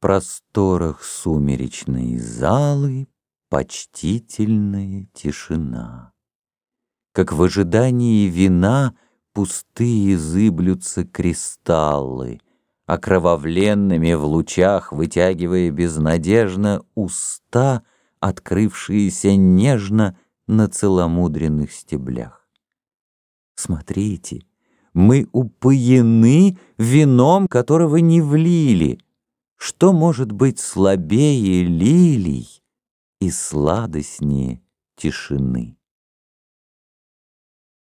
просторах сумеречной залы Почтительная тишина. Как в ожидании вина Пустые зыблются кристаллы, Окровавленными в лучах Вытягивая безнадежно Уста, открывшиеся нежно На целомудренных стеблях. Смотрите, мы упоены Вином, которого не влили — что может быть слабее лилий и сладостнее тишины?